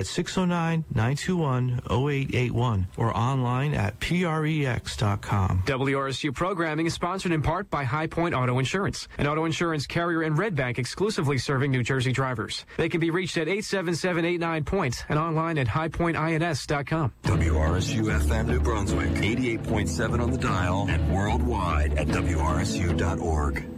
at 609-921-0881 or online at prex.com. WRSU programming is sponsored in part by High Point Auto Insurance, an auto insurance carrier in Red Bank exclusively serving New Jersey drivers. They can be reached at 877-89 points and online at highpointins.com. WRSU FM New Brunswick, 88.7 on the dial and worldwide at WRSU.org.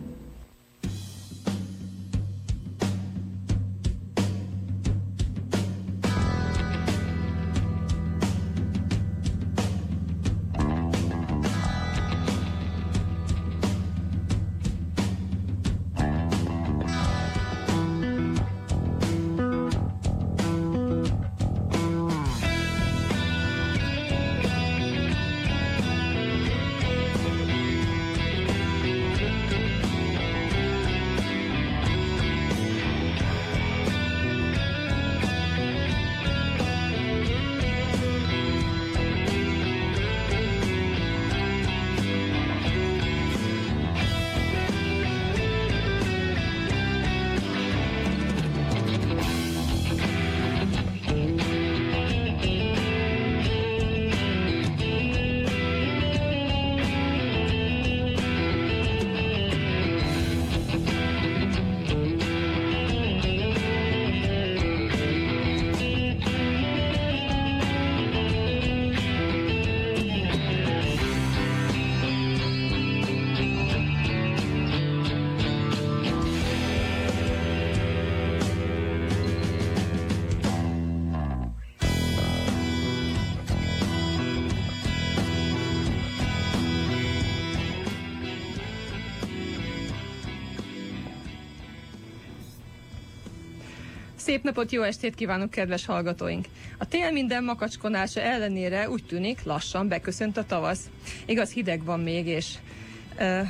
Szép napot, jó estét kívánok, kedves hallgatóink! A tél minden makacskonása ellenére úgy tűnik, lassan beköszönt a tavasz. Igaz, hideg van még, és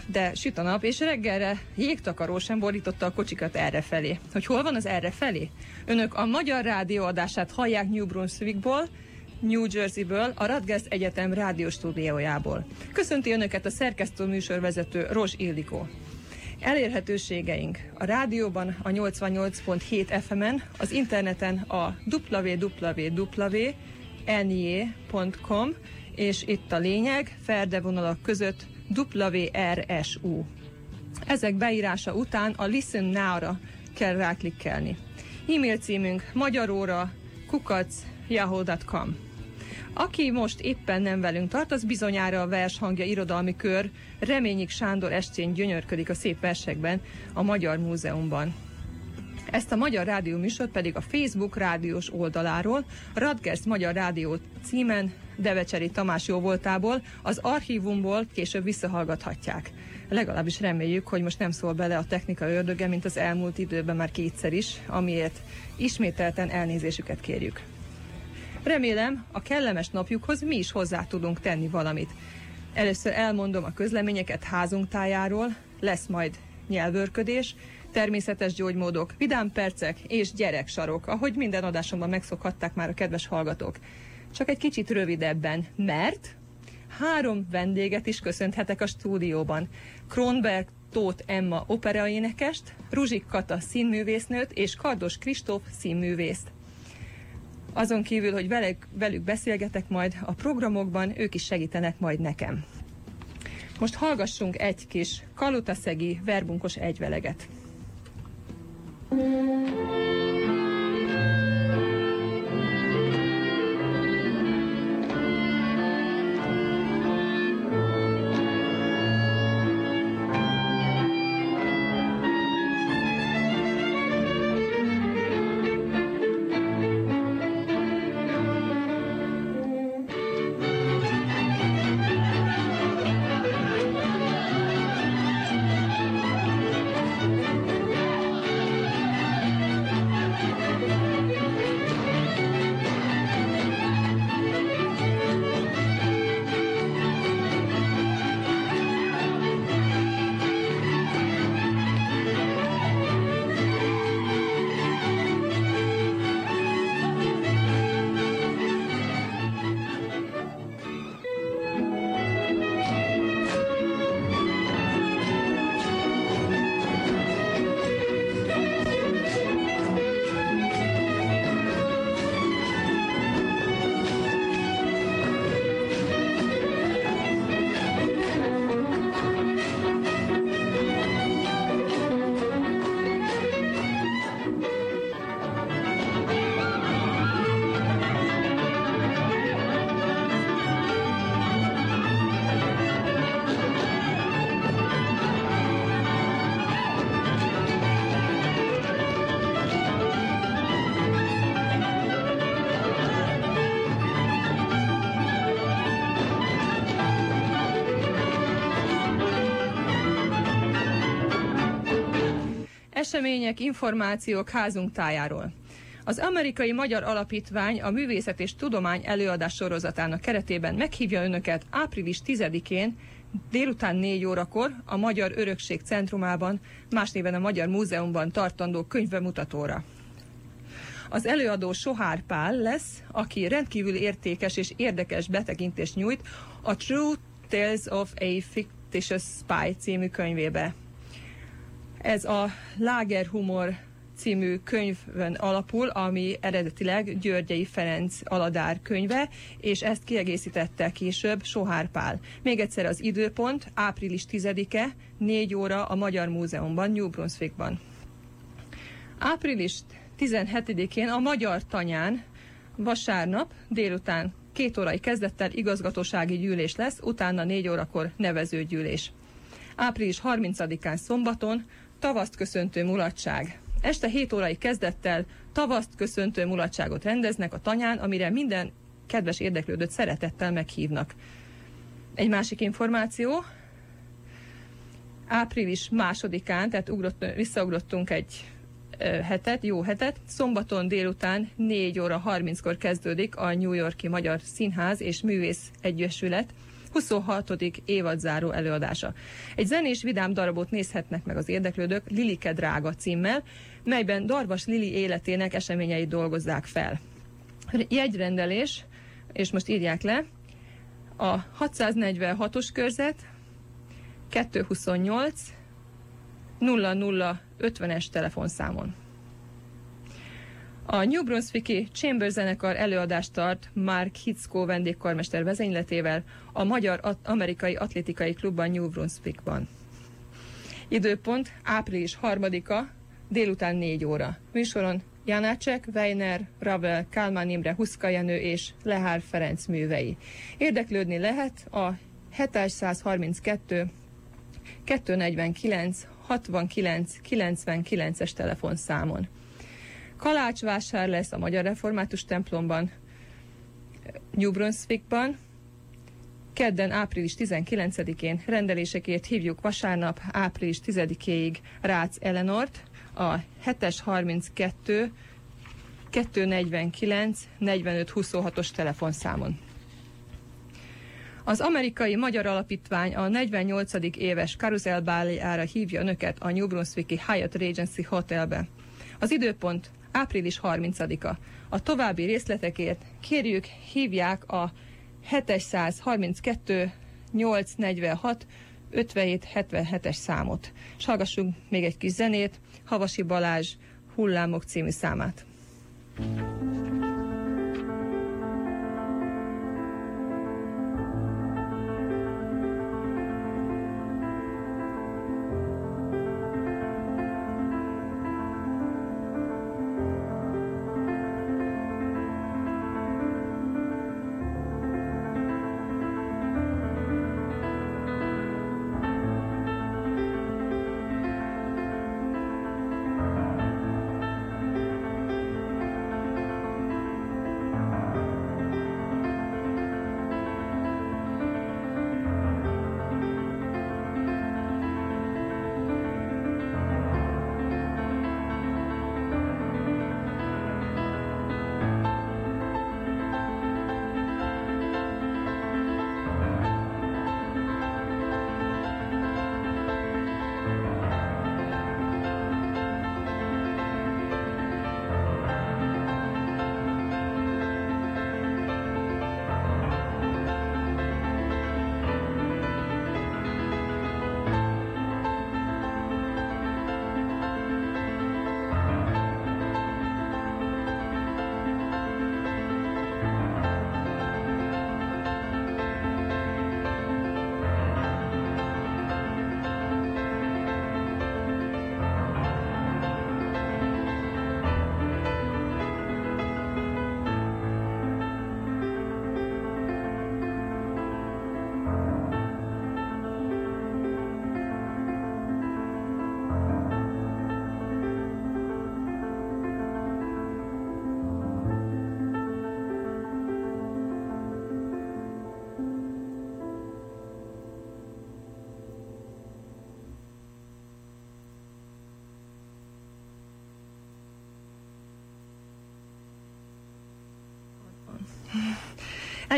de süt a nap, és reggelre jégtakaró sem borította a kocsikat erre felé. Hogy hol van az erre felé? Önök a Magyar Rádió adását hallják New Brunswickból, New Jerseyből, a Radgers Egyetem rádióstúdiójából. Köszönti Önöket a szerkesztő műsorvezető Ros Ildikó. Elérhetőségeink a rádióban a 88.7 FM-en, az interneten a www.nye.com, és itt a lényeg, ferdevonalak között WRSU. Ezek beírása után a Listen Now-ra kell ráklikkelni. E-mail címünk magyaróra kukac yahoo.com. Aki most éppen nem velünk tart, az bizonyára a vershangja irodalmi kör Reményik Sándor estén gyönyörködik a szép versekben a Magyar Múzeumban. Ezt a Magyar Rádió műsort pedig a Facebook rádiós oldaláról, Radgers Magyar Rádió címen Devecseri Tamás jóvoltából, az archívumból később visszahallgathatják. Legalábbis reméljük, hogy most nem szól bele a technika ördöge, mint az elmúlt időben már kétszer is, amiért ismételten elnézésüket kérjük. Remélem, a kellemes napjukhoz mi is hozzá tudunk tenni valamit. Először elmondom a közleményeket házunk tájáról, lesz majd nyelvőrködés, természetes gyógymódok, vidám percek és gyereksarok, ahogy minden adásomban megszokhatták már a kedves hallgatók. Csak egy kicsit rövidebben, mert három vendéget is köszönhetek a stúdióban. Kronberg Tóth Emma operaénekest, Ruzsik Kata színművésznőt és Kardos Kristóf színművészt. Azon kívül, hogy velük, velük beszélgetek majd a programokban, ők is segítenek majd nekem. Most hallgassunk egy kis kalutaszegi verbunkos egyveleget. Thank. Események, információk házunk tájáról. Az Amerikai Magyar Alapítvány a Művészet és Tudomány előadás sorozatának keretében meghívja önöket április 10-én délután 4 órakor a Magyar Örökség Centrumában, más néven a Magyar Múzeumban tartandó könyvbemutatóra. Az előadó Sohár Pál lesz, aki rendkívül értékes és érdekes betekintést nyújt a True Tales of a Fictitious Spy című könyvébe. Ez a lágerhumor című könyvön alapul, ami eredetileg Györgyei Ferenc Aladár könyve, és ezt kiegészítette később Sohár Pál. Még egyszer az időpont, április 10-e, 4 óra a Magyar Múzeumban, New Brunswickban. Április 17-én a Magyar Tanyán vasárnap délután két órai kezdettel igazgatósági gyűlés lesz, utána négy órakor nevezőgyűlés. Április 30-án szombaton tavaszt köszöntő mulatság. Este 7 órai kezdettel tavaszt köszöntő mulatságot rendeznek a tanyán, amire minden kedves érdeklődőt szeretettel meghívnak. Egy másik információ, április másodikán, tehát ugrott, visszaugrottunk egy hetet, jó hetet. Szombaton délután 4 óra 30-kor kezdődik a New Yorki Magyar Színház és Művész Egyesület 26. évadzáró előadása. Egy zenés vidám darabot nézhetnek meg az érdeklődők Lilike drága címmel, melyben Darvas Lili életének eseményeit dolgozzák fel. Jegyrendelés, és most írják le, a 646-os körzet 228 0050-es telefonszámon. A New Brunswicki Chamber zenekar előadást tart Mark Hitzko vendégkarmester vezényletével a Magyar Amerikai Atlétikai Klubban New Brunswickban. Időpont április 3-a, délután 4 óra. Műsoron Janácsek, Weiner, Ravel, Kálmán Imre, Huszka Jenő és Lehár Ferenc művei. Érdeklődni lehet a 732 249 69 99-es telefonszámon. Kalácsvásár lesz a Magyar Református templomban, New Brunswickban, kedden április 19-én rendelésekért hívjuk vasárnap április 10-éig Rácz Elenort a 7-es 32 249 45 26-os telefonszámon. Az amerikai Magyar Alapítvány a 48. éves karuzelbáliára hívja önöket a New Brunswicki Hyatt Regency Hotelbe. Az időpont április 30-a. A további részletekért kérjük hívják a 732 846 5777-es számot. S hallgassunk még egy kis zenét, Havasi Balázs Hullámok című számát. thank you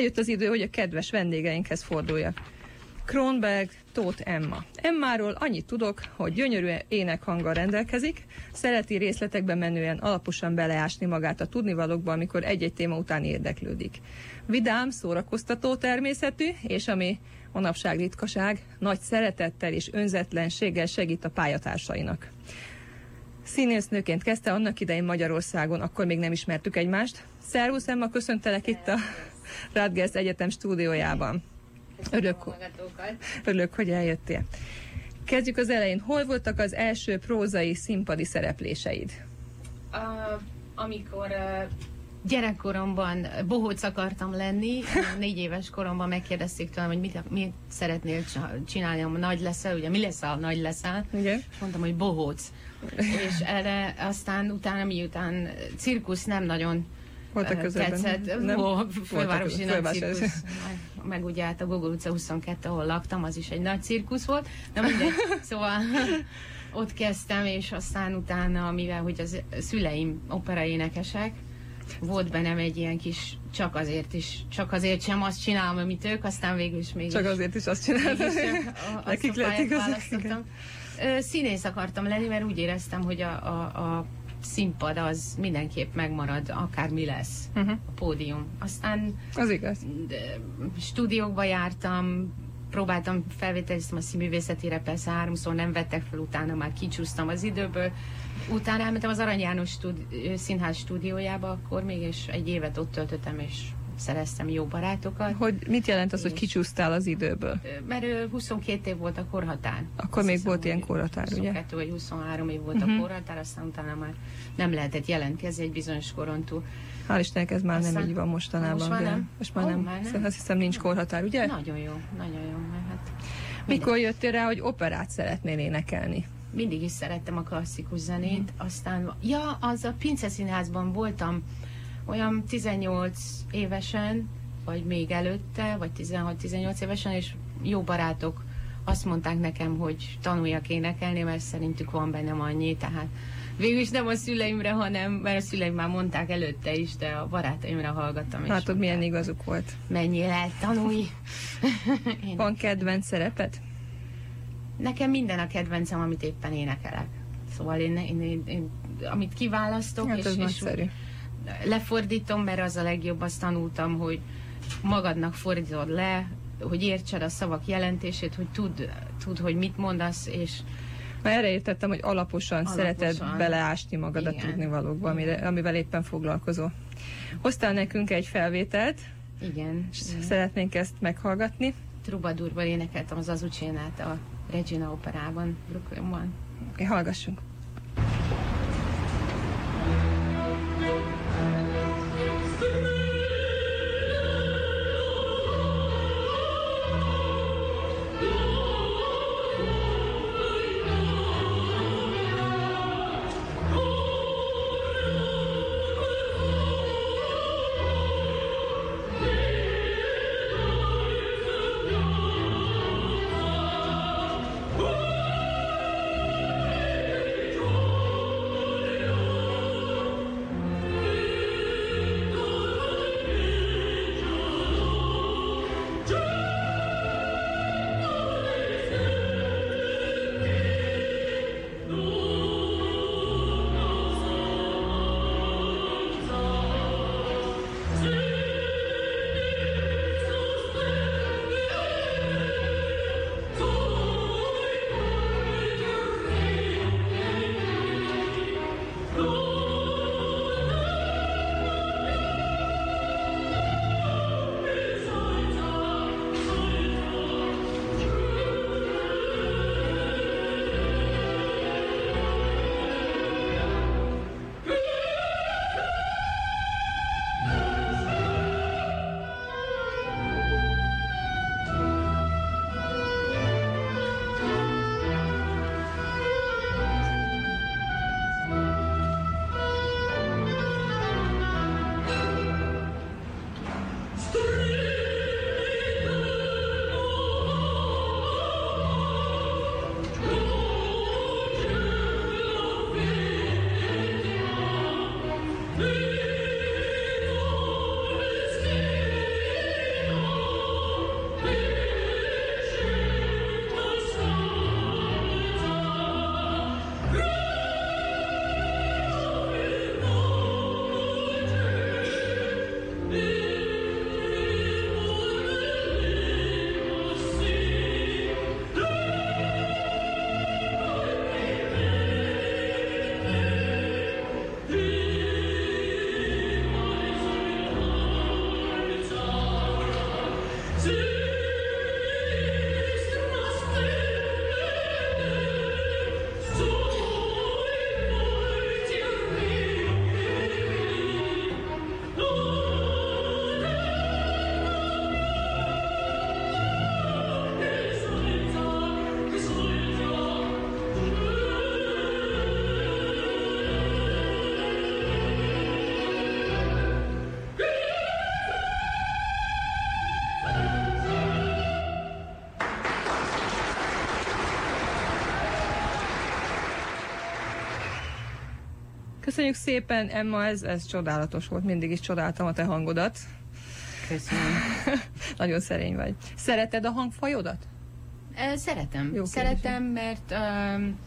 Eljött az idő, hogy a kedves vendégeinkhez forduljak. Kronberg, Tóth Emma. Emmáról annyit tudok, hogy gyönyörű énekhanggal rendelkezik, szereti részletekben menően alaposan beleásni magát a tudnivalókba, amikor egy-egy téma után érdeklődik. Vidám, szórakoztató természetű, és ami manapság ritkaság, nagy szeretettel és önzetlenséggel segít a pályatársainak. Színésznőként kezdte annak idején Magyarországon, akkor még nem ismertük egymást. Szervusz Emma, köszöntelek itt a Radgers Egyetem stúdiójában. Örülök, örülök, hogy eljöttél. Kezdjük az elején. Hol voltak az első prózai színpadi szerepléseid? Uh, amikor uh, gyerekkoromban bohóc akartam lenni, négy éves koromban megkérdezték tőlem, hogy mit, mit szeretnél csinálni, ha nagy leszel, ugye mi lesz, a nagy leszel? Igen. És mondtam, hogy bohóc. És erre aztán utána, miután cirkusz nem nagyon volt a közöbben? Tetszett. Nem? Ó, fővárosi nagy cirkusz. Meg ugye hát a Gogol utca 22, ahol laktam, az is egy nagy cirkusz volt. Na mindegy. Szóval ott kezdtem, és aztán utána, mivel hogy az szüleim operaénekesek, volt bennem egy ilyen kis, csak azért is, csak azért sem azt csinálom, amit ők, aztán végül is még Csak azért is azt csináltam. Nekik lett igazán. Színész akartam lenni, mert úgy éreztem, hogy a, a, a színpad az mindenképp megmarad, akár mi lesz uh-huh. a pódium. Aztán az igaz. stúdiókba jártam, próbáltam, felvételiztem a színművészetére, persze háromszor nem vettek fel, utána már kicsúsztam az időből. Utána elmentem az Arany János stúdi- színház stúdiójába, akkor még, és egy évet ott töltöttem, és szereztem jó barátokat. Hogy mit jelent az, hogy kicsúsztál az időből? Mert 22 év volt a korhatár. Akkor Azt még hiszem, volt ilyen korhatár, 22 ugye? 22 vagy 23 év volt uh-huh. a mhm. korhatár, aztán utána már nem lehetett jelentkezni egy bizonyos koron túl. Hál' Istennek ez már aztán, nem így van mostanában. Most már nem? Most már, oh, nem. már nem. Azt hiszem nincs korhatár, ugye? Nagyon jó, nagyon jó. Mert hát Mikor jöttél rá, hogy operát szeretnél énekelni? Mindig is szerettem a klasszikus zenét, uh-huh. aztán, ja, az a Pince Színházban voltam olyan 18 évesen, vagy még előtte, vagy 16-18 évesen, és jó barátok azt mondták nekem, hogy tanuljak énekelni, mert szerintük van bennem annyi, tehát végül is nem a szüleimre, hanem, mert a szüleim már mondták előtte is, de a barátaimra hallgattam. Látod, milyen igazuk volt. Mennyire tanulj. van kedvenc szerepet? Nekem minden a kedvencem, amit éppen énekelek. Szóval én, én, én, én amit kiválasztok, hát és, és lefordítom, mert az a legjobb, azt tanultam, hogy magadnak fordítod le, hogy értsed a szavak jelentését, hogy tud, tud hogy mit mondasz, és már erre értettem, hogy alaposan, alaposan. szereted beleásni magad Igen. a tudnivalókba, amire, amivel éppen foglalkozol. Hoztál nekünk egy felvételt. Igen. Igen. Szeretnénk ezt meghallgatni. Trubadurban énekeltem az Azucsénát a Regina operában, Brooklynban. Oké, okay, hallgassunk. Köszönjük szépen, Emma, ez, ez csodálatos volt, mindig is csodáltam a te hangodat. Köszönöm. Nagyon szerény vagy. Szereted a hangfajodat? Szeretem. Jó szeretem, mert öm,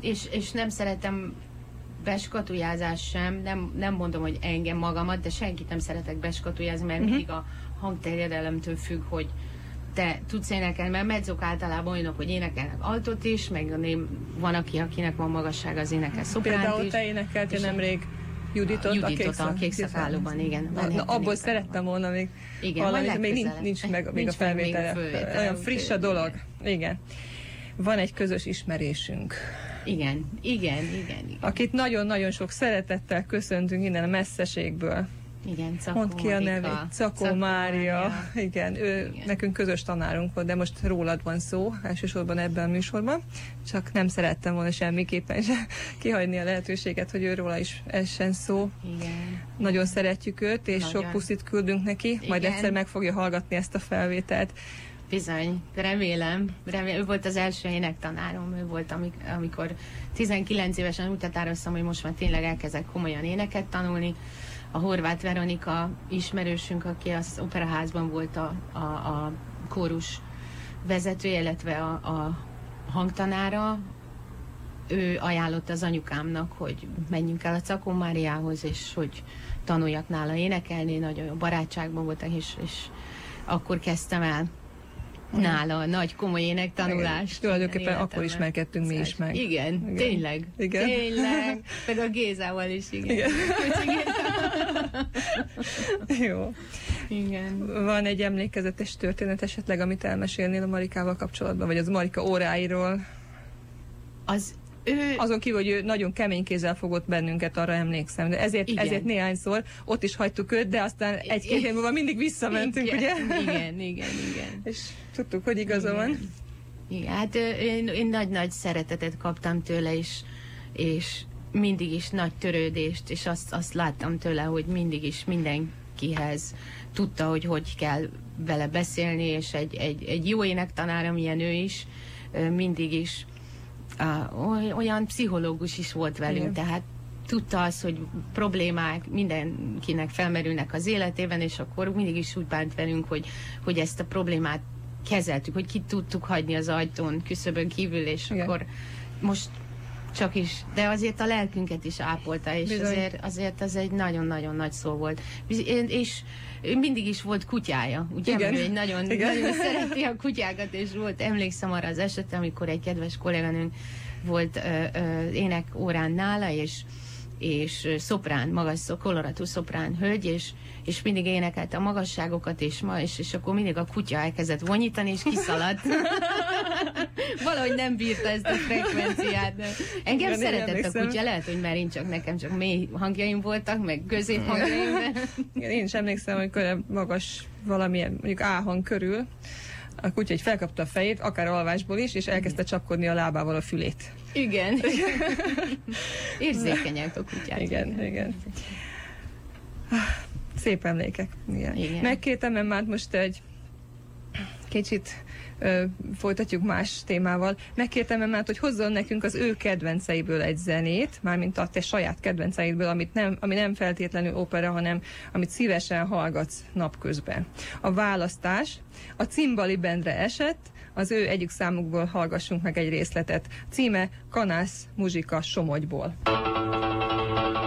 és, és nem szeretem beskatujázás sem, nem, nem mondom, hogy engem magamat, de senkit nem szeretek beskatujázni, mert mindig a hangterjedelemtől függ, hogy te tudsz énekelni, mert medzok általában olyanok, hogy énekelnek altot is, meg van, aki, akinek van magasság, az énekel szopránt Például is. te énekeltél nemrég Juditot, Juditot a Kékszakálóban, igen. Na, na, abból szerettem volna még Igen, valamit, majd még nincs, nincs meg még Nincs a még felvétele. Olyan friss a dolog. Igen. Van egy közös ismerésünk, Igen, igen, igen, igen. akit nagyon-nagyon sok szeretettel köszöntünk innen a messzeségből. Igen, Cakó Mondd ki a nevét. Cakó Cakó Mária. Igen, ő Igen. nekünk közös tanárunk volt, de most rólad van szó, elsősorban ebben a műsorban. Csak nem szerettem volna semmiképpen se kihagyni a lehetőséget, hogy őróla is essen szó. Igen. Nagyon szeretjük őt, és Nagyon. sok puszit küldünk neki, majd Igen. egyszer meg fogja hallgatni ezt a felvételt. Bizony, remélem. remélem. Ő volt az első énektanárom, ő volt, amik, amikor 19 évesen úgy határoztam, hogy most már tényleg elkezdek komolyan éneket tanulni. A Horváth Veronika ismerősünk, aki az operaházban volt a, a, a kórus vezetője, illetve a, a hangtanára, ő ajánlott az anyukámnak, hogy menjünk el a Cakó Máriához, és hogy tanuljak nála énekelni, nagyon jó barátságban voltak, és, és akkor kezdtem el nála nagy komoly énektanulást. Igen. Tulajdonképpen Életemben. akkor ismerkedtünk mi is meg. Igen, Igen. tényleg. Igen. Tényleg. Meg a Gézával is, igen. Igen. Igen. Jó. igen. Van egy emlékezetes történet esetleg, amit elmesélnél a Marikával kapcsolatban, vagy az Marika óráiról? Az ő... Azon kívül, hogy ő nagyon kemény kézzel fogott bennünket, arra emlékszem, de ezért, Igen. ezért néhányszor ott is hagytuk őt, de aztán egy-két év múlva mindig visszamentünk, igen, ugye? Igen, igen, igen. És tudtuk, hogy igaza van. Igen, hát én, én nagy-nagy szeretetet kaptam tőle, és, és mindig is nagy törődést, és azt, azt láttam tőle, hogy mindig is mindenkihez tudta, hogy hogy kell vele beszélni, és egy, egy, egy jó énektanár, amilyen ő is, mindig is oly- olyan pszichológus is volt velünk, Igen. tehát tudta az, hogy problémák mindenkinek felmerülnek az életében, és akkor mindig is úgy bánt velünk, hogy, hogy ezt a problémát kezeltük, hogy ki tudtuk hagyni az ajtón, küszöbön kívül, és Igen. akkor most csak is, de azért a lelkünket is ápolta, és Bizony. azért, azért az egy nagyon-nagyon nagy szó volt. Én- És mindig is volt kutyája, ugye? Igen. Egy nagyon, Igen. nagyon szereti a kutyákat, és volt, emlékszem arra az esetre, amikor egy kedves kolléganőnk volt ö, ö, ének órán nála, és és szoprán, magas koloratú szoprán hölgy, és, és mindig énekelte a magasságokat, és ma, és, és akkor mindig a kutya elkezdett vonyítani, és kiszaladt. Valahogy nem bírta ezt a frekvenciát. De engem Igen, szeretett a kutya, lehet, hogy már én csak nekem csak mély hangjaim voltak, meg közép hangjaim, de Igen, én is emlékszem, amikor magas valamilyen, mondjuk A hang körül, a kutya egy felkapta a fejét, akár alvásból is, és elkezdte csapkodni a lábával a fülét. igen. Érzékenyek a kutyák. Igen, igen. Szép emlékek. Igen. Igen. Megkértem Emmát most egy kicsit folytatjuk más témával. Megkértem Emmát, hogy hozzon nekünk az ő kedvenceiből egy zenét, mármint a te saját kedvenceidből, amit nem, ami nem feltétlenül opera, hanem amit szívesen hallgatsz napközben. A választás a Cimbali Bendre esett, az ő egyik számukból hallgassunk meg egy részletet. Címe Kanász Muzsika Somogyból. Thank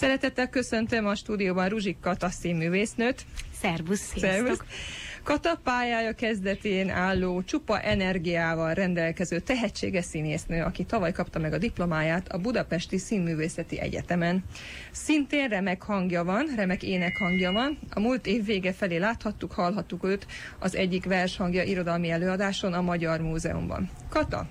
Szeretettel köszöntöm a stúdióban Ruzsik Kata színművésznőt. Szervusz, sziasztok! Szervusz. Kata pályája kezdetén álló, csupa energiával rendelkező tehetséges színésznő, aki tavaly kapta meg a diplomáját a Budapesti Színművészeti Egyetemen. Szintén remek hangja van, remek ének hangja van. A múlt év vége felé láthattuk, hallhattuk őt az egyik vershangja irodalmi előadáson a Magyar Múzeumban. Kata,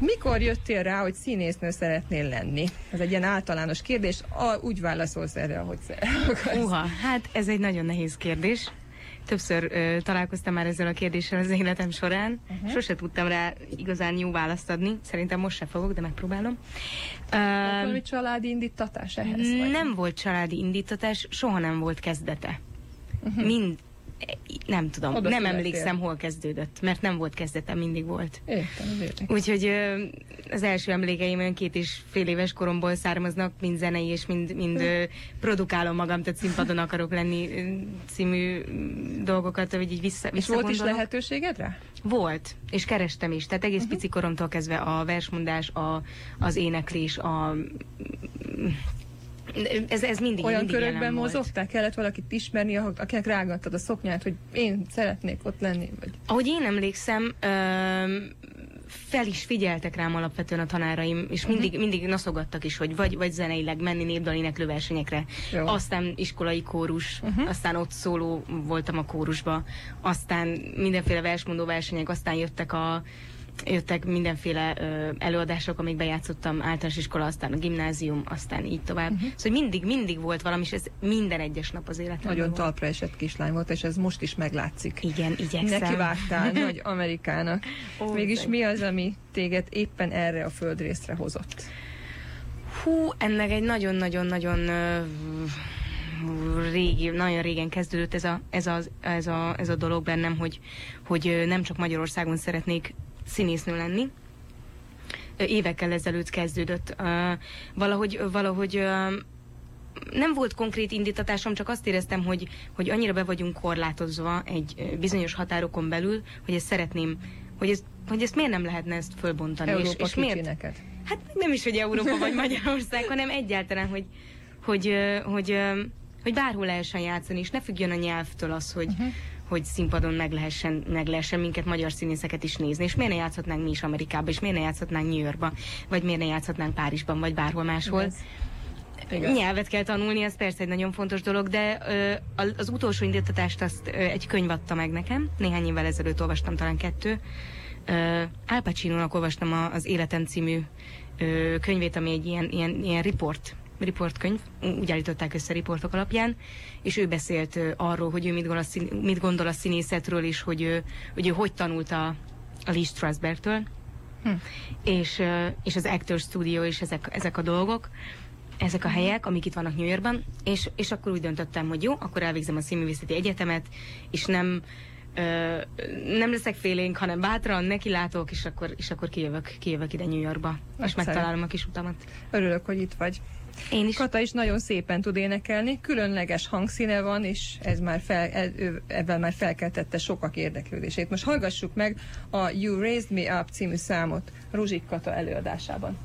mikor jöttél rá, hogy színésznő szeretnél lenni? Ez egy ilyen általános kérdés, a, úgy válaszolsz erre, ahogy szeretnél. Uha, hát ez egy nagyon nehéz kérdés. Többször ö, találkoztam már ezzel a kérdéssel az életem során. Uh-huh. Sose tudtam rá igazán jó választ adni. Szerintem most se fogok, de megpróbálom. Volt valami családi indítatás ehhez? Vagy? Nem volt családi indítatás, soha nem volt kezdete. Uh-huh. Mind, nem tudom, Oda nem emlékszem, hol kezdődött, mert nem volt kezdete, mindig volt. Értem. Úgyhogy az első emlékeim olyan két és fél éves koromból származnak, mind zenei és mind, mind produkálom magam, tehát színpadon akarok lenni című dolgokat, hogy így vissza, És volt is lehetőséged rá? Volt, és kerestem is. Tehát egész uh-huh. pici koromtól kezdve a versmondás, a, az éneklés, a... Ez, ez mindig Olyan mindig körökben mozogtál? Kellett valakit ismerni, akinek rágattad a szoknyát, hogy én szeretnék ott lenni? Vagy... Ahogy én emlékszem, fel is figyeltek rám alapvetően a tanáraim, és Mhm. mindig, mindig naszogattak is, hogy vagy, vagy zeneileg menni népdaléneklő versenyekre. Jó. Aztán iskolai kórus, Mhm. aztán ott szóló voltam a kórusba, aztán mindenféle versmondó versenyek, aztán jöttek a jöttek mindenféle ö, előadások, amik bejátszottam általános iskola, aztán a gimnázium, aztán így tovább. Uh-huh. Szóval mindig, mindig volt valami, és ez minden egyes nap az életemben Nagyon volt. talpra esett kislány volt, és ez most is meglátszik. Igen, igyekszem. Nekivágtál nagy Amerikának. Ó, Mégis mi az, ami téged éppen erre a földrészre hozott? Hú, ennek egy nagyon-nagyon-nagyon régi, nagyon régen kezdődött ez a, ez, a, ez, a, ez a dolog bennem, hogy, hogy nem csak Magyarországon szeretnék színésznő lenni. Évekkel ezelőtt kezdődött. Valahogy, valahogy nem volt konkrét indítatásom, csak azt éreztem, hogy, hogy annyira be vagyunk korlátozva egy bizonyos határokon belül, hogy ezt szeretném, hogy, ez, hogy ezt miért nem lehetne ezt fölbontani. Európa és, és miért, neked. Hát nem is, hogy Európa vagy Magyarország, hanem egyáltalán, hogy, hogy, hogy, ö, hogy bárhol lehessen játszani, és ne függjön a nyelvtől az, hogy, uh-huh. Hogy színpadon meg lehessen, meg lehessen minket, magyar színészeket is nézni, és miért ne játszhatnánk mi is Amerikába, és miért ne játszhatnánk New Yorkba, vagy miért ne játszhatnánk Párizsban, vagy bárhol máshol. Igaz. Igaz. Nyelvet kell tanulni, ez persze egy nagyon fontos dolog, de ö, az utolsó indítatást azt ö, egy könyv adta meg nekem. Néhány évvel ezelőtt olvastam, talán kettő. Ö, Al Pacino-nak olvastam a, az Életem című ö, könyvét, ami egy ilyen, ilyen, ilyen report, report könyv, úgy állították össze riportok alapján, és ő beszélt arról, hogy ő mit gondol a, szín, mit gondol a színészetről, és hogy ő hogy, ő hogy tanult a, Lee Strasbergtől, hm. és, és az Actors Studio, és ezek, ezek a dolgok ezek a helyek, amik itt vannak New Yorkban, és, és akkor úgy döntöttem, hogy jó, akkor elvégzem a színművészeti egyetemet, és nem ö, nem leszek félénk, hanem bátran nekilátok, és akkor, és akkor kijövök, kijövök ide New Yorkba, és Nagyszerű. megtalálom a kis utamat. Örülök, hogy itt vagy. Én is. Kata is nagyon szépen tud énekelni, különleges hangszíne van, és ez már fel, ebben már felkeltette sokak érdeklődését. Most hallgassuk meg a You Raised Me Up című számot Ruzsik Kata előadásában.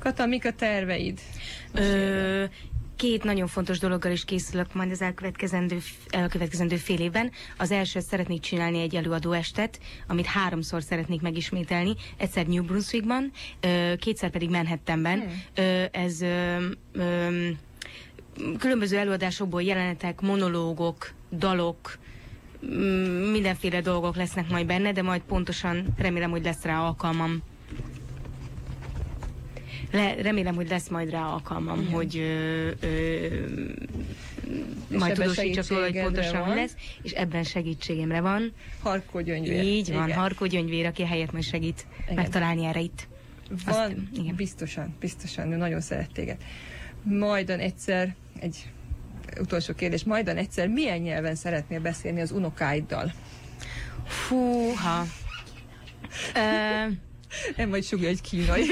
Kata, mik a terveid? Ö, két nagyon fontos dologgal is készülök majd az elkövetkezendő, elkövetkezendő fél évben. Az első, szeretnék csinálni egy előadóestet, amit háromszor szeretnék megismételni. Egyszer New Brunswickban, kétszer pedig Manhattanben. Ö, ez különböző előadásokból jelenetek, monológok, dalok, mindenféle dolgok lesznek majd benne, de majd pontosan remélem, hogy lesz rá alkalmam. Le, remélem, hogy lesz majd rá alkalmam, Igen. hogy ö, ö, majd tudósítsak róla, hogy pontosan van. lesz, és ebben segítségemre van. Harkó gyöngyvér. Így van, Igen. Harkó Gyöngyvér, aki helyett majd segít Igen. megtalálni erre itt. Van, Azt- igen. biztosan, biztosan, ő nagyon szeret téged. Majdan egyszer, egy utolsó kérdés, majdan egyszer milyen nyelven szeretnél beszélni az unokáiddal? Fúha. Ö, Nem vagy sugja egy kínai.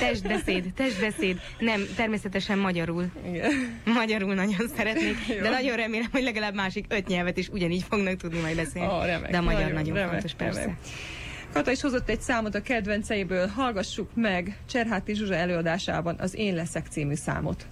testbeszéd, testbeszéd. Nem, természetesen magyarul. Igen. Magyarul nagyon szeretnék, Jó. de nagyon remélem, hogy legalább másik öt nyelvet is ugyanígy fognak tudni majd beszélni. Ó, remek, de a magyar nagyon, nagyon, remek, fontos, persze. remek. Kata is hozott egy számot a kedvenceiből, hallgassuk meg Cserháti Zsuzsa előadásában az Én leszek című számot.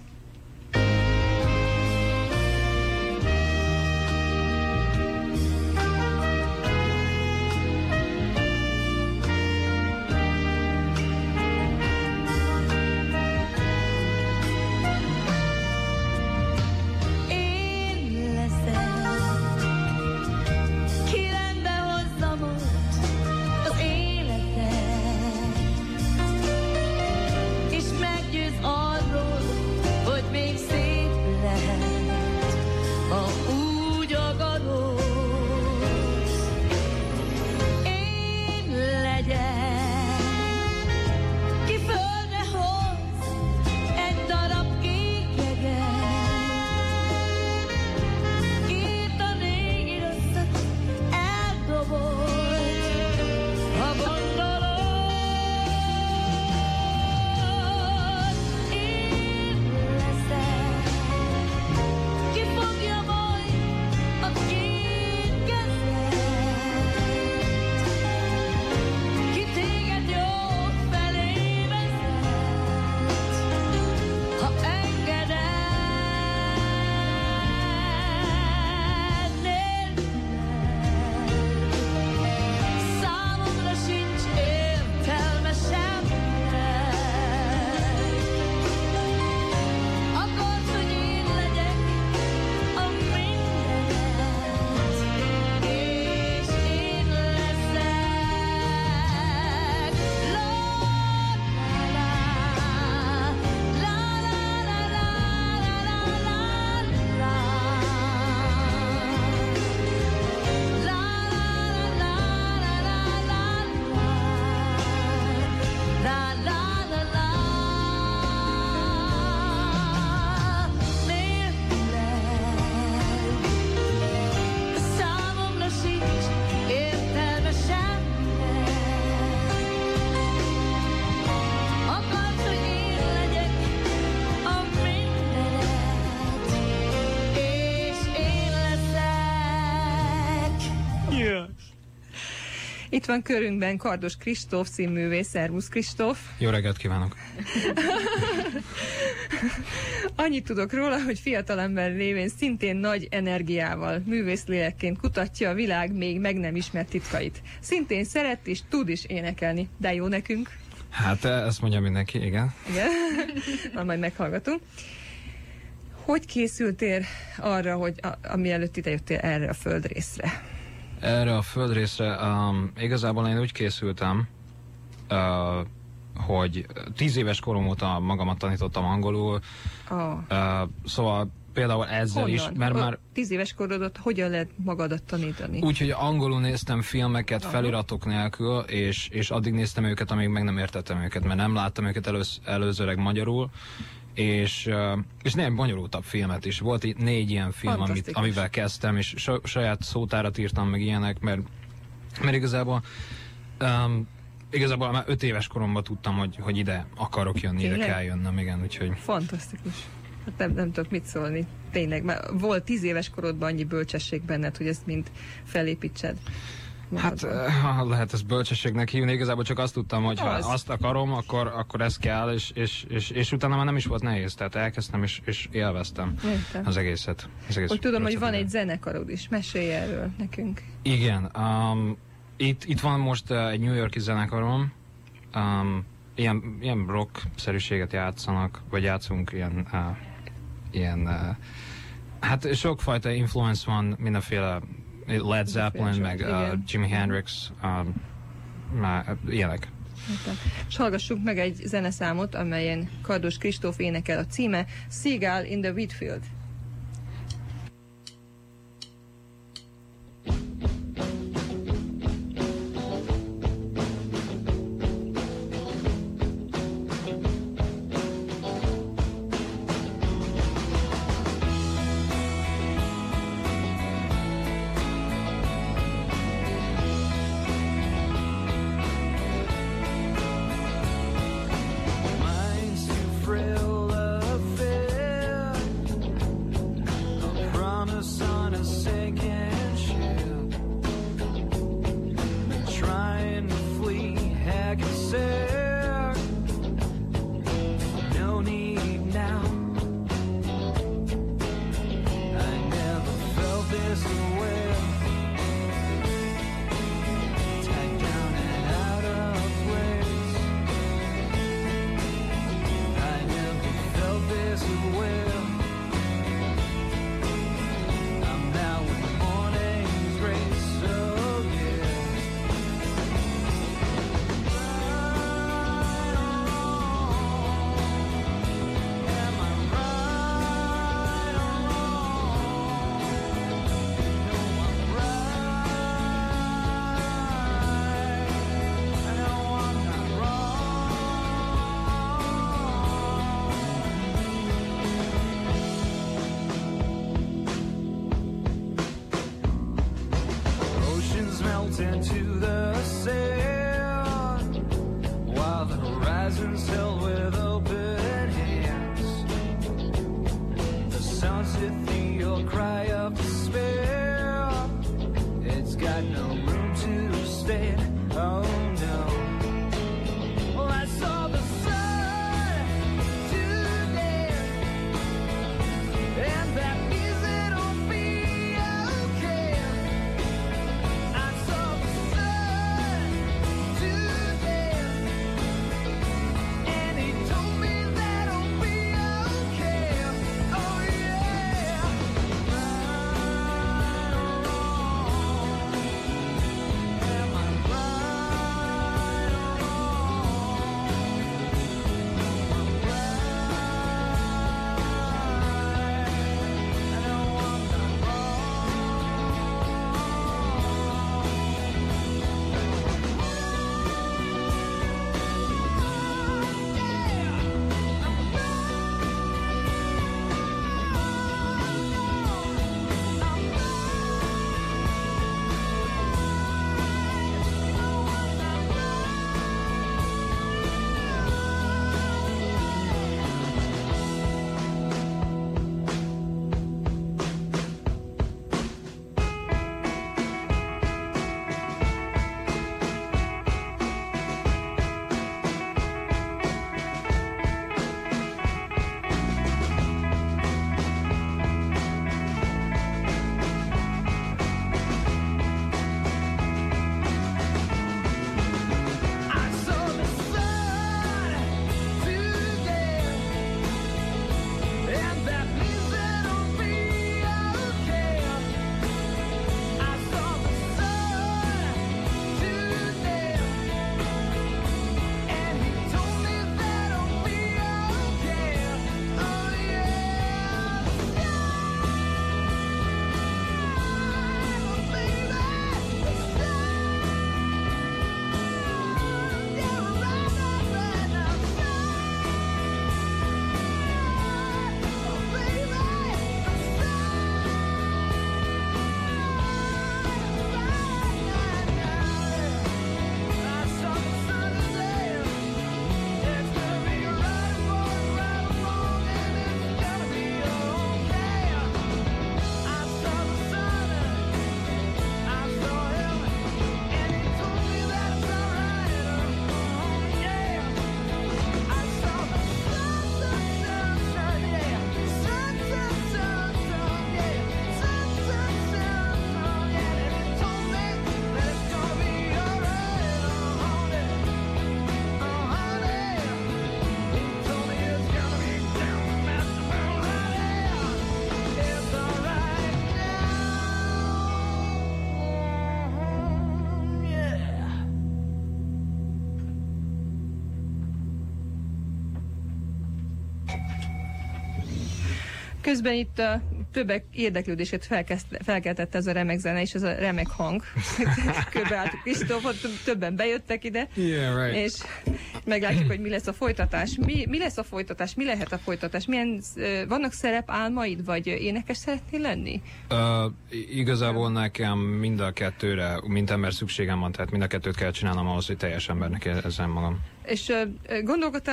Itt van körünkben Kardos Kristóf színművész. Szervusz Kristóf! Jó reggelt kívánok! Annyit tudok róla, hogy fiatalember lévén szintén nagy energiával, művészlélekként kutatja a világ még meg nem ismert titkait. Szintén szeret és tud is énekelni, de jó nekünk. Hát eh, ezt mondja mindenki, igen. Igen, Na, majd meghallgatunk. Hogy készültél arra, hogy a, ami előtt ide jöttél erre a földrészre? Erre a földrészre um, igazából én úgy készültem, uh, hogy tíz éves korom óta magamat tanítottam angolul, Oh. uh, szóval például ezzel is, mert A már Tíz éves korodat hogyan lehet magadat tanítani? úgy, hogy angolul néztem filmeket Aha. feliratok nélkül, és, és addig néztem őket, amíg meg nem értettem őket, mert nem láttam őket elősz, előzőleg magyarul, és, és nem bonyolultabb filmet is. Volt itt négy ilyen film, amit, amivel kezdtem, és sa, saját szótárat írtam meg ilyenek, mert, mert igazából um, igazából már öt éves koromban tudtam, hogy, hogy ide akarok jönni, ide Tényleg? kell jönnöm, igen, úgyhogy Fantasztikus. Hát nem, nem tudok mit szólni. Tényleg, mert volt tíz éves korodban annyi bölcsesség benned, hogy ezt mind felépítsed. Hát eh, lehet ezt bölcsességnek hívni, igazából csak azt tudtam, hogy ha Az. azt akarom, akkor, akkor ez kell, és, és, és, és utána már nem is volt nehéz, tehát elkezdtem, és, és élveztem Értem. az egészet. Az egész Hogy tudom, hogy van egy zenekarod is. Mesélj erről nekünk. Igen, um, itt, itt van most uh, egy New Yorki zenekarom, um, ilyen, ilyen rock-szerűséget játszanak, vagy játszunk ilyen, uh, ilyen uh, hát sokfajta influence van, mindenféle Led Zeppelin, meg uh. Jimi Hendrix, um, már ilyenek. Értem. És hallgassuk meg egy zeneszámot, amelyen Kardos Kristóf énekel a címe Seagull in the Wheatfield. Közben itt a többek érdeklődését felkeltette ez a remek zene és ez a remek hang. Körbeálltuk Kristófot, többen bejöttek ide. Yeah, right. És meglátjuk, hogy mi lesz a folytatás. Mi, mi lesz a folytatás? Mi lehet a folytatás? Milyen, vannak szerepálmaid, vagy énekes szeretnél lenni? Uh, igazából nekem mind a kettőre, mint ember szükségem van, tehát mind a kettőt kell csinálnom ahhoz, hogy teljes embernek érezzem magam. És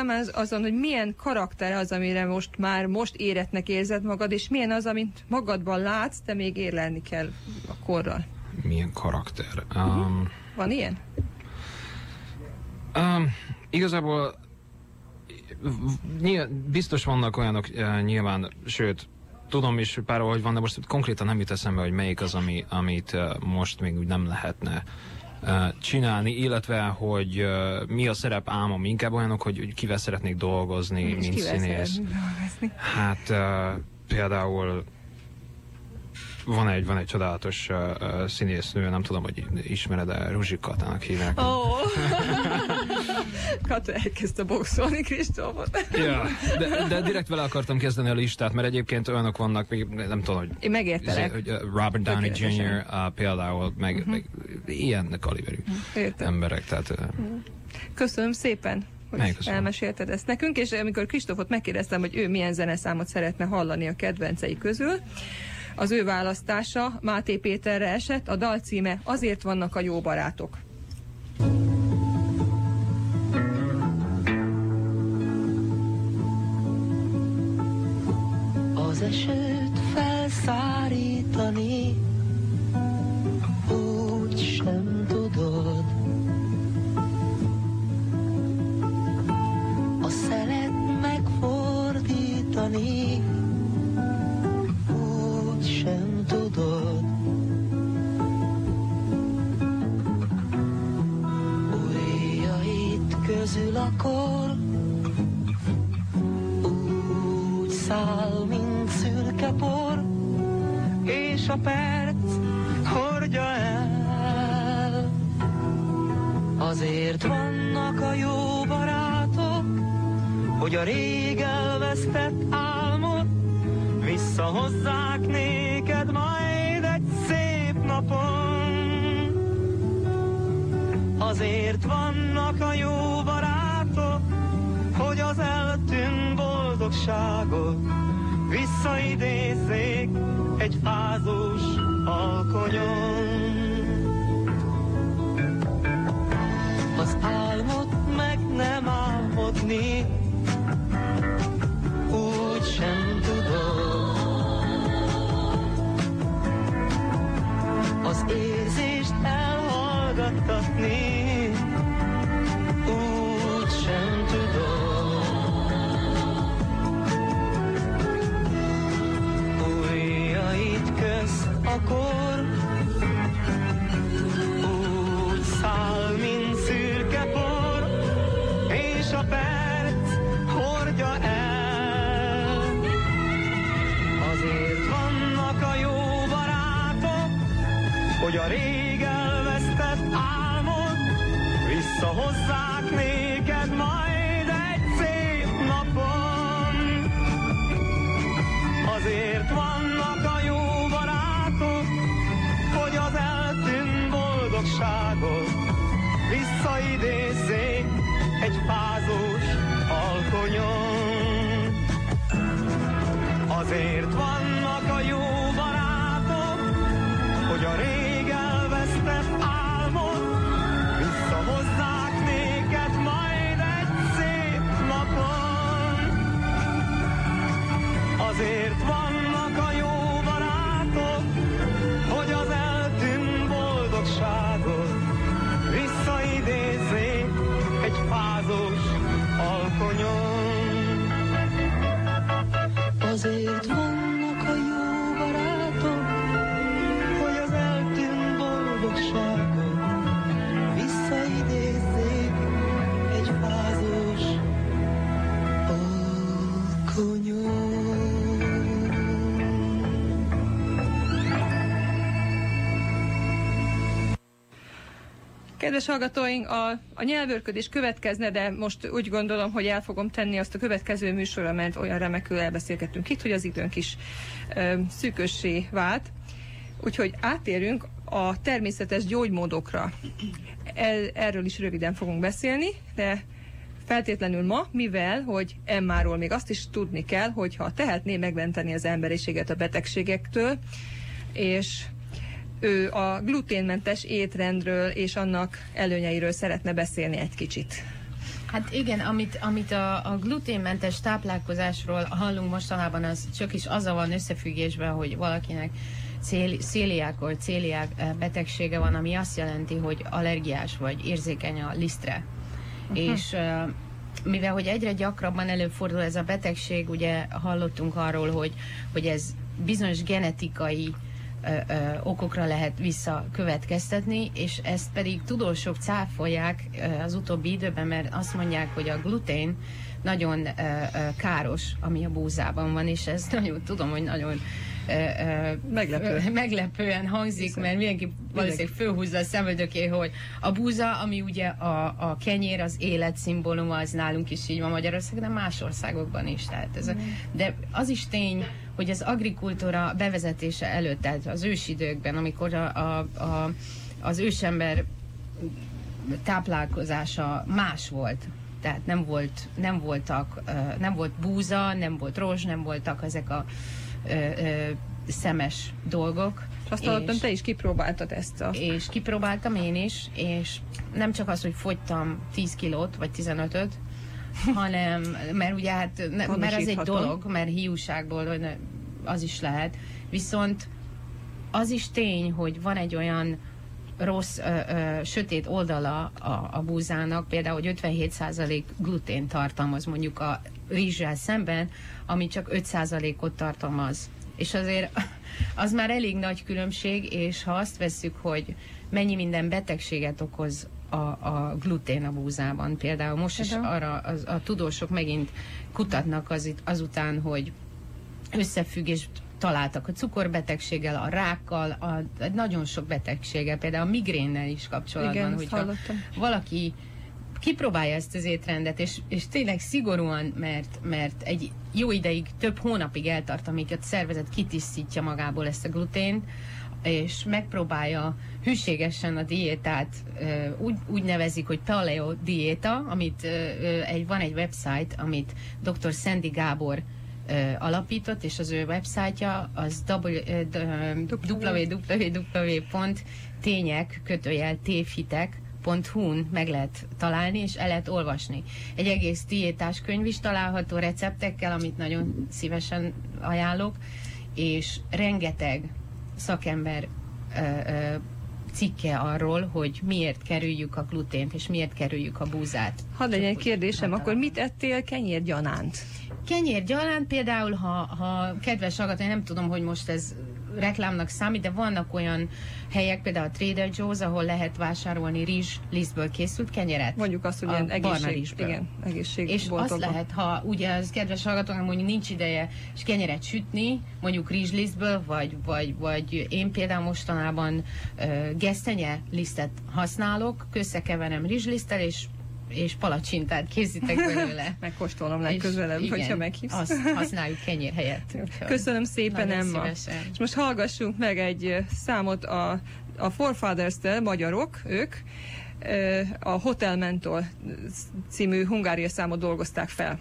már az- azon, hogy milyen karakter az, amire most már most éretnek érzed magad, és milyen az, amit magadban látsz, de még érlelni kell a korral. Milyen karakter. Um, Van ilyen? Um, igazából nyilv, biztos vannak olyanok uh, nyilván, sőt, tudom is párhol, hogy van, de most konkrétan nem jut eszembe, hogy melyik az, ami, amit uh, most még úgy nem lehetne uh, csinálni, illetve, hogy uh, mi a szerep álmom, inkább olyanok, hogy, hogy kivel szeretnék dolgozni, És mint színész. Hát uh, például van egy, van egy csodálatos uh, színésznő, nem tudom, hogy ismered de Ruzsi Katának hívják. Oh. Kata elkezdte boxolni Kristófot. Ja, de, de direkt vele akartam kezdeni a listát, mert egyébként olyanok vannak, még nem tudom, hogy, Én megértelek. hogy Robert Downey. Jr. Uh, például, meg, Mhm. meg ilyen kaliberű Értem. emberek, tehát uh, Köszönöm szépen, hogy Megköszönöm. elmesélted ezt nekünk, és amikor Kristófot megkérdeztem, hogy ő milyen zeneszámot szeretne hallani a kedvencei közül, az ő választása Máté Péterre esett, a dal címe Azért vannak a jó barátok. Az esőt felszárítani úgy sem tudod. A szelet megfordítani közül akkor úgy száll, mint szürke por, és a perc hordja el. Azért vannak a jó barátok, hogy a rég elvesztett álmot visszahozzák néked majd egy szép napon. Azért vannak a jó boldogságot visszaidézzék egy fázós alkonyon. Az álmot meg nem álmodni, úgy sem tudod. Az érzést elhallgattatni, hogy a rég elvesztett álmot visszahozzák néked majd egy szép napon. Azért vannak a jó barátok, hogy az eltűnt boldogságot visszaidézzék egy fázós alkonyon. Azért vannak elvesztett álmot visszahozzák néked majd egy szép napon. Azért vannak Kedves hallgatóink, a, a nyelvőrködés következne, de most úgy gondolom, hogy el fogom tenni azt a következő műsorra, mert olyan remekül elbeszélgettünk itt, hogy az időnk is ö, szűkössé vált. Úgyhogy átérünk a természetes gyógymódokra. Erről is röviden fogunk beszélni, de feltétlenül ma, mivel, hogy Emmáról még azt is tudni kell, hogy ha tehetné megmenteni az emberiséget a betegségektől, és ő a gluténmentes étrendről és annak előnyeiről szeretne beszélni egy kicsit. Hát igen, amit, amit a, a gluténmentes táplálkozásról hallunk mostanában, az csak is azzal van összefüggésben, hogy valakinek cél, céliák vagy céliák eh, betegsége van, ami azt jelenti, hogy allergiás vagy érzékeny a lisztre. Uh-huh. És eh, mivel hogy egyre gyakrabban előfordul ez a betegség, ugye hallottunk arról, hogy, hogy ez bizonyos genetikai ö, ö, okokra lehet visszakövetkeztetni, és ezt pedig tudósok cáfolják ö, az utóbbi időben, mert azt mondják, hogy a glutén nagyon ö, ö, káros, ami a búzában van, és ez nagyon tudom, hogy nagyon ö, ö, Meglepő. ö, meglepően hangzik, mert mindenki valószínűleg fölhúzza a szemöldöké, hogy a búza, ami ugye a, a kenyér, az élet szimbóluma, az nálunk is így van Magyarországon, de más országokban is. Tehát ez a, de az is tény, hogy az agrikultúra bevezetése előtt, tehát az ősidőkben, amikor a, a, a, az ősember táplálkozása más volt. Tehát nem volt, nem voltak, nem volt búza, nem volt rozs, nem voltak ezek a ö, ö, szemes dolgok. És azt hallottam, te is kipróbáltad ezt a... És kipróbáltam én is, és nem csak az, hogy fogytam 10 kilót, vagy 15-öt, hanem, mert ugye hát, ne, mert az egy dolog, mert hiúságból vagy az is lehet, viszont az is tény, hogy van egy olyan rossz, ö, ö, sötét oldala a, a búzának, például, hogy 57% glutén tartalmaz mondjuk a rizssel szemben, ami csak 5%-ot tartalmaz. És azért az már elég nagy különbség, és ha azt vesszük, hogy mennyi minden betegséget okoz a, a glutén a búzában. Például most is arra az, a tudósok megint kutatnak az, azután, hogy összefüggést találtak a cukorbetegséggel, a rákkal, a, a nagyon sok betegséggel, például a migrénnel is kapcsolatban, Igen, hogyha hallottam. valaki kipróbálja ezt az étrendet, és, és tényleg szigorúan, mert, mert egy jó ideig, több hónapig eltart, amíg a szervezet kitisztítja magából ezt a glutént, és megpróbálja hűségesen a diétát, úgy, úgy nevezik, hogy paleo diéta, amit egy, van egy website, amit dr. Sandy Gábor alapított, és az ő websájtja az www.tények kötőjel tévhitek n meg lehet találni, és el lehet olvasni. Egy egész diétás könyv is található receptekkel, amit nagyon szívesen ajánlok, és rengeteg szakember ö, ö, cikke arról, hogy miért kerüljük a glutént, és miért kerüljük a búzát. Hadd legyen egy kérdésem, akkor mit ettél kenyér gyanánt? Kenyér gyalánt például, ha, ha kedves hallgatói, nem tudom, hogy most ez reklámnak számít, de vannak olyan helyek, például a Trader Joe's, ahol lehet vásárolni rizs lisztből készült kenyeret. Mondjuk azt, hogy A ilyen egészség, igen, egészség És azt lehet, ha ugye az kedves hallgatónak mondjuk nincs ideje és kenyeret sütni, mondjuk rizslisztből, vagy, vagy, vagy én például mostanában uh, gesztenye lisztet használok, összekeverem rizsliszttel, és és palacsintát készítek belőle. Megkóstolom legközelebb, igen, hogyha meghívsz. Azt használjuk kenyér helyett. Köszönöm szépen, nagyon Emma. szívesen. És most hallgassunk meg egy számot a, a Forefathers-tel, magyarok, ők. A Hotel Mentor című hungária számot dolgozták fel.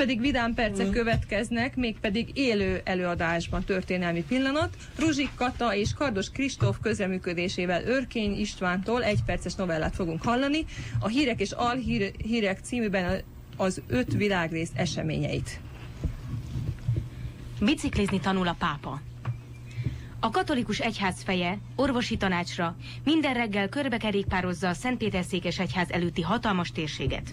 Pedig vidám percek következnek, mégpedig élő előadásban történelmi pillanat. Ruzsik Kata és Kardos Kristóf közreműködésével Örkény Istvántól egy perces novellát fogunk hallani. A Hírek és Alhírek címűben az öt világrész eseményeit. Biciklizni tanul a pápa. A katolikus egyház feje orvosi tanácsra minden reggel körbekerékpározza a Szentpéterszékes egyház előtti hatalmas térséget.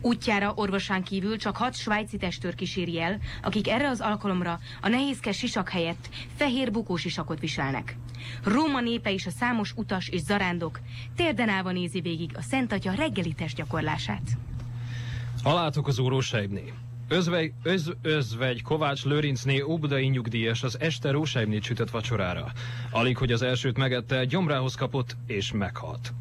Útjára orvosán kívül csak hat svájci testőr kíséri el, akik erre az alkalomra a nehézkes sisak helyett fehér bukósisakot viselnek. Róma népe és a számos utas és zarándok térden állva nézi végig a Szent Atya reggeli testgyakorlását. Az Rósejbné. Özvegy, öz, özvegy Kovács Lőrincné óbudai nyugdíjas az este Rósejbné csütött vacsorára. Alig, hogy az elsőt megette, gyomrához kapott és meghalt.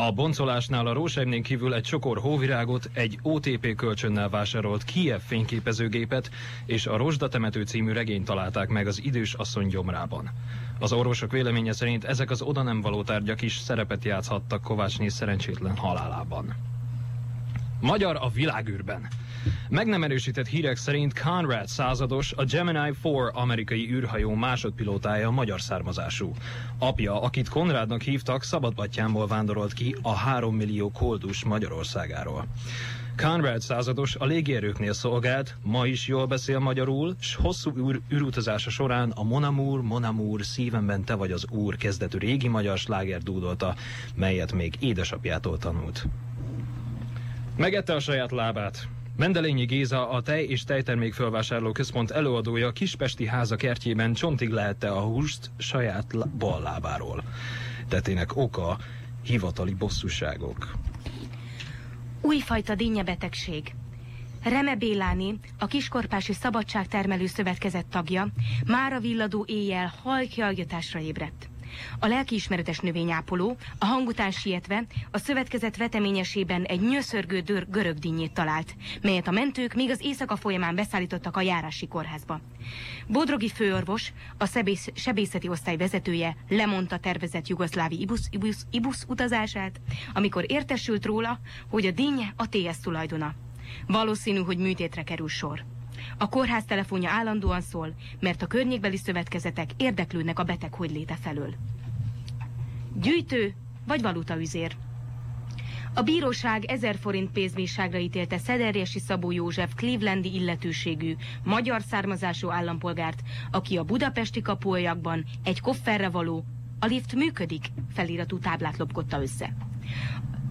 A boncolásnál a Rósejbnén kívül egy csokor hóvirágot, egy OTP kölcsönnel vásárolt Kiev fényképezőgépet és a Rozsda temető című regényt találták meg az idős asszony gyomrában. Az orvosok véleménye szerint ezek az oda nem való tárgyak is szerepet játszhattak Kovácsné szerencsétlen halálában. Magyar a világűrben. Meg nem erősített hírek szerint Conrad százados, a Gemini 4 amerikai űrhajó másodpilótája magyar származású. Apja, akit Konrádnak hívtak, szabadbattyámból vándorolt ki a 3 millió koldus Magyarországáról. Conrad százados a légierőknél szolgált, ma is jól beszél magyarul, s hosszú űr, űrutazása során a Monamur, Monamur, szívemben te vagy az úr kezdetű régi magyar sláger dúdolta, melyet még édesapjától tanult. Megette a saját lábát. Mendelényi Géza, a tej és tejtermék fölvásárló központ előadója Kispesti háza kertjében csontig lehette a húst saját bal lábáról. Tetének oka hivatali bosszúságok. Újfajta dinnyebetegség. Reme Béláni, a Kiskorpási Szabadságtermelő Szövetkezet tagja, már a villadó éjjel halkjalgatásra ébredt. A lelkiismeretes növényápoló a hang után sietve a szövetkezet veteményesében egy nyöszörgő dör görög dinnyét talált, melyet a mentők még az éjszaka folyamán beszállítottak a járási kórházba. Bodrogi főorvos, a szebész, sebészeti osztály vezetője lemondta tervezett jugoszlávi ibusz, ibusz, ibusz utazását, amikor értesült róla, hogy a dinnye a TS tulajdona. Valószínű, hogy műtétre kerül sor. A kórház telefonja állandóan szól, mert a környékbeli szövetkezetek érdeklődnek a beteg léte felől. Gyűjtő vagy valutaüzér. A bíróság 1000 forint pénzbírságra ítélte Szederjesi Szabó József Clevelandi illetőségű, magyar származású állampolgárt, aki a budapesti kapuajakban egy kofferre való, a lift működik feliratú táblát lopkodta össze.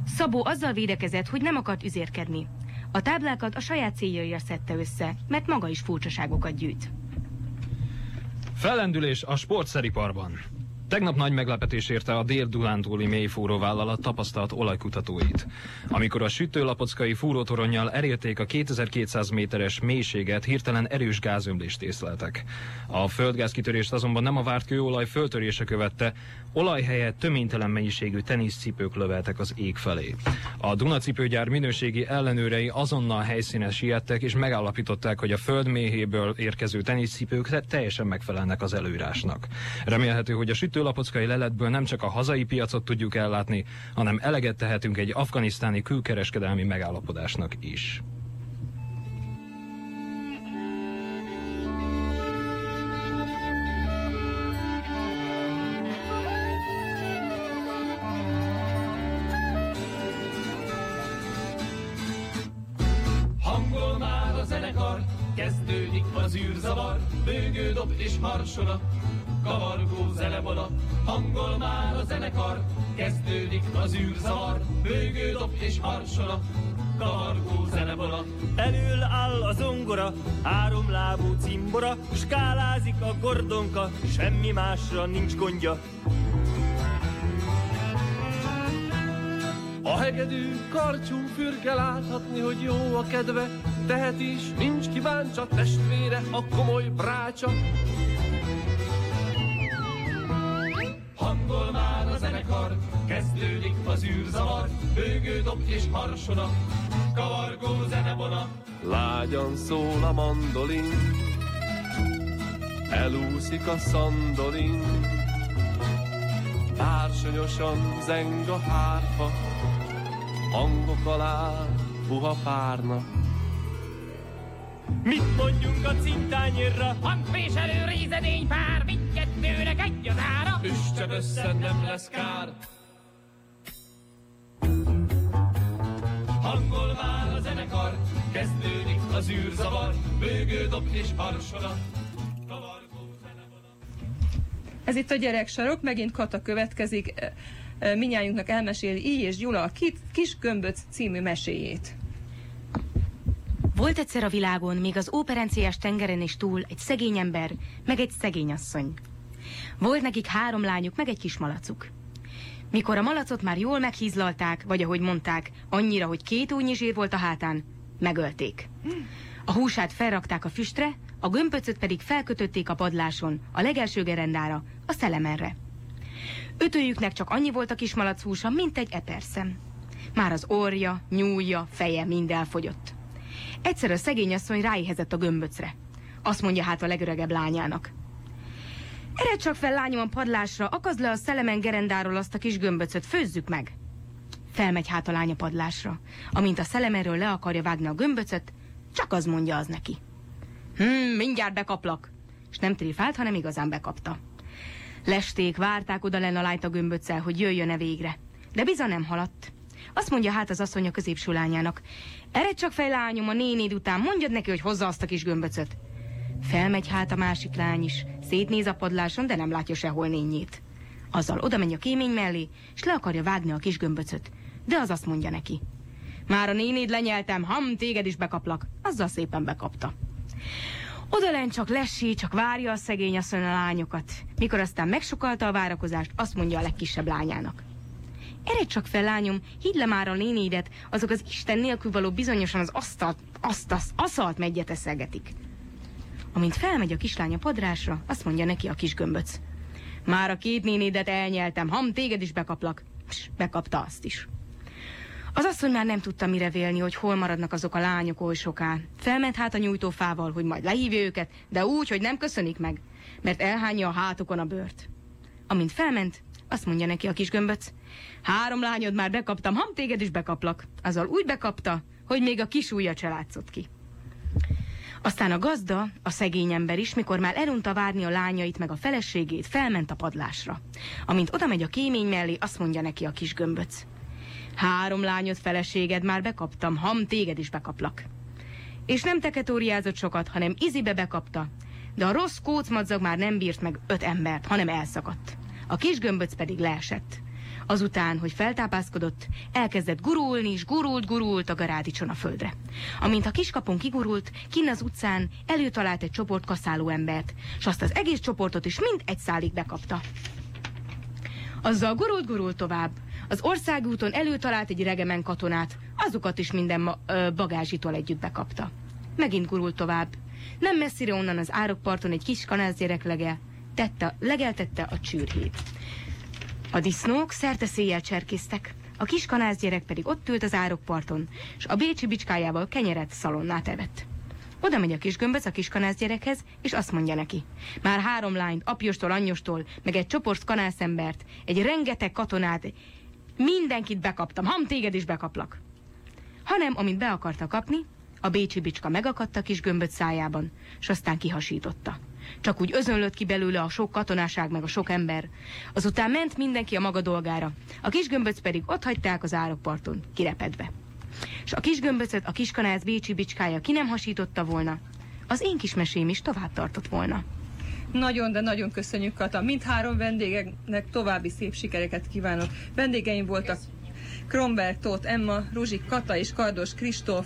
Szabó azzal védekezett, hogy nem akart üzérkedni. A táblákat a saját céljaira szedte össze, mert maga is furcsaságokat gyűjt. Fellendülés a sportszeriparban. Tegnap nagy meglepetés érte a dél-dunántúli mélyfúró vállalat tapasztalt olajkutatóit. Amikor a sütőlapockai fúrótoronnyal elérték a 2200 méteres mélységet, hirtelen erős gázömlést észleltek. A földgázkitörést azonban nem a várt kőolaj föltörése követte, olaj helyett töménytelen mennyiségű teniszcipők löveltek az ég felé. A Dunacipőgyár minőségi ellenőrei azonnal helyszínen siettek és megállapították, hogy a föld méhéből érkező teniszcipők te- teljesen megfelelnek az előírásnak. Remélhető, hogy a sütőlapockai leletből nem csak a hazai piacot tudjuk ellátni, hanem eleget tehetünk egy afganisztáni külkereskedelmi megállapodásnak is. Kezdődik az űrzavar, bőgő dob és harsona, kavargó zenevona. Hangol már a zenekar, kezdődik az űrzavar, bőgő dob és harsona, kavargó zenevona. Elől áll a zongora, háromlábú cimbora, skálázik a gordonka, semmi másra nincs gondja. A hegedű karcsú fürge láthatni, hogy jó a kedve, tehet is, nincs kíváncsa testvére, a komoly brácsa. Hangol már a zenekar, kezdődik az űrzavar, bőgő dob és harsona, kavargó zenevona. Lágyan szól a mandolin, elúszik a szandolin, Társonyosan zeng a hárfa, hangok alá puha párna. Mit mondjunk a cintányérra? Hangféselő rézedény pár, mindkettőnek egy az ára. Üstsem össze, nem lesz kár. Hangol már a zenekar, kezdődik az űrzavar, bőgő dob és harsonat. Ez itt a gyereksarok, megint Kata következik. Minnyájunknak elmeséli így és Gyula a Kis Gömböc című meséjét. Volt egyszer a világon, még az óperenciás tengeren is túl, egy szegény ember, meg egy szegény asszony. Volt nekik három lányuk, meg egy kis malacuk. Mikor a malacot már jól meghízlalták, vagy ahogy mondták, annyira, hogy két újnyi zsír volt a hátán, megölték. A húsát felrakták a füstre, a gömböcöt pedig felkötötték a padláson, a legelső gerendára, a szelemenre. Ötőjüknek csak annyi volt a kis malac húsa, mint egy eperszem. Már az orja, nyúlja, feje mind elfogyott. Egyszer a szegény asszony ráéhezett a gömböcre. Azt mondja hát a legöregebb lányának. Eredj csak fel, lányom, a padlásra, akazd le a szelemen gerendáról azt a kis gömböcöt, főzzük meg. Felmegy hát a lánya padlásra. Amint a szelemenről le akarja vágni a gömböcöt, csak az mondja az neki. Hmm, mindjárt bekaplak. És nem tréfált, hanem igazán bekapta. Lesték, várták oda lenne a lányt a gömböccel, hogy jöjjön-e végre. De bizony nem haladt. Azt mondja hát az asszony a középső lányának. Eredj csak fel, lányom, a nénéd után, mondjad neki, hogy hozza azt a kis gömböcöt. Felmegy hát a másik lány is, szétnéz a padláson, de nem látja sehol nényét. Azzal oda megy a kémény mellé, és le akarja vágni a kis gömböcöt. De az azt mondja neki. Már a nénéd lenyeltem, ham, téged is bekaplak. Azzal szépen bekapta. Oda lent csak lessé, csak várja a szegény asszony a lányokat. Mikor aztán megsokalta a várakozást, azt mondja a legkisebb lányának. Eredj csak fel, lányom, hidd le már a nénédet, azok az Isten nélkül való bizonyosan az asztalt, azt, azt, aszalt megyet eszelgetik. Amint felmegy a kislány a padrásra, azt mondja neki a kis gömböc. Már a két nénédet elnyeltem, ham, téged is bekaplak. Pss, bekapta azt is. Az asszony már nem tudta mire vélni, hogy hol maradnak azok a lányok oly soká. Felment hát a nyújtófával, hogy majd lehívja őket, de úgy, hogy nem köszönik meg, mert elhányja a hátukon a bőrt. Amint felment, azt mondja neki a kis gömböc, három lányod már bekaptam, ham téged is bekaplak. Azzal úgy bekapta, hogy még a kis ujja se látszott ki. Aztán a gazda, a szegény ember is, mikor már elunta várni a lányait meg a feleségét, felment a padlásra. Amint oda megy a kémény mellé, azt mondja neki a kis gömböc. Három lányod feleséged már bekaptam, ham téged is bekaplak. És nem teketóriázott sokat, hanem izibe bekapta, de a rossz kócmadzag már nem bírt meg öt embert, hanem elszakadt. A kis gömböc pedig leesett. Azután, hogy feltápászkodott, elkezdett gurulni, és gurult, gurult a garádicson a földre. Amint a kiskapun kigurult, kinn az utcán előtalált egy csoport kaszáló embert, és azt az egész csoportot is mind egy szálig bekapta. Azzal gurult, gurult tovább. Az országúton előtalált egy regemen katonát, azokat is minden ma- ö, bagázsitól együtt bekapta. Megint gurult tovább. Nem messzire onnan az árokparton egy kis kanászgyerek lege, tette, legeltette a csűrhét. A disznók szerte széjjel cserkésztek, a kis kanászgyerek pedig ott ült az árokparton, és a bécsi bicskájával kenyeret szalonnát evett. Oda megy a kis gömböc a kis kanászgyerekhez, és azt mondja neki. Már három lányt, apjostól, anyjostól, meg egy csoport kanászembert, egy rengeteg katonát, mindenkit bekaptam, ham téged is bekaplak. Hanem, amint be akarta kapni, a bécsi bicska megakadt a kis gömböc szájában, és aztán kihasította. Csak úgy özönlött ki belőle a sok katonáság meg a sok ember. Azután ment mindenki a maga dolgára. A kis gömböc pedig ott hagyták az árokparton, kirepedve. És a kis gömböcöt a kiskanász bécsi bicskája ki nem hasította volna, az én kis mesém is tovább tartott volna. Nagyon, de nagyon köszönjük, Kata. Mindhárom vendégeknek további szép sikereket kívánok. Vendégeim voltak Kromberg, Tóth Emma, Ruzsik Kata és Kardos Kristóf.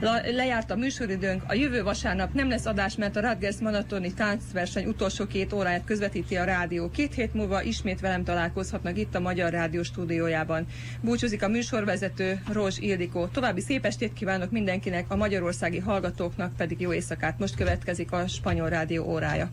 Lejárt a műsoridőnk, a jövő vasárnap nem lesz adás, mert a Radgers Maratoni táncverseny utolsó két óráját közvetíti a rádió. Két hét múlva ismét velem találkozhatnak itt a Magyar Rádió stúdiójában. Búcsúzik a műsorvezető Rózs Ildikó. További szép estét kívánok mindenkinek, a magyarországi hallgatóknak pedig jó éjszakát. Most következik a Spanyol Rádió órája.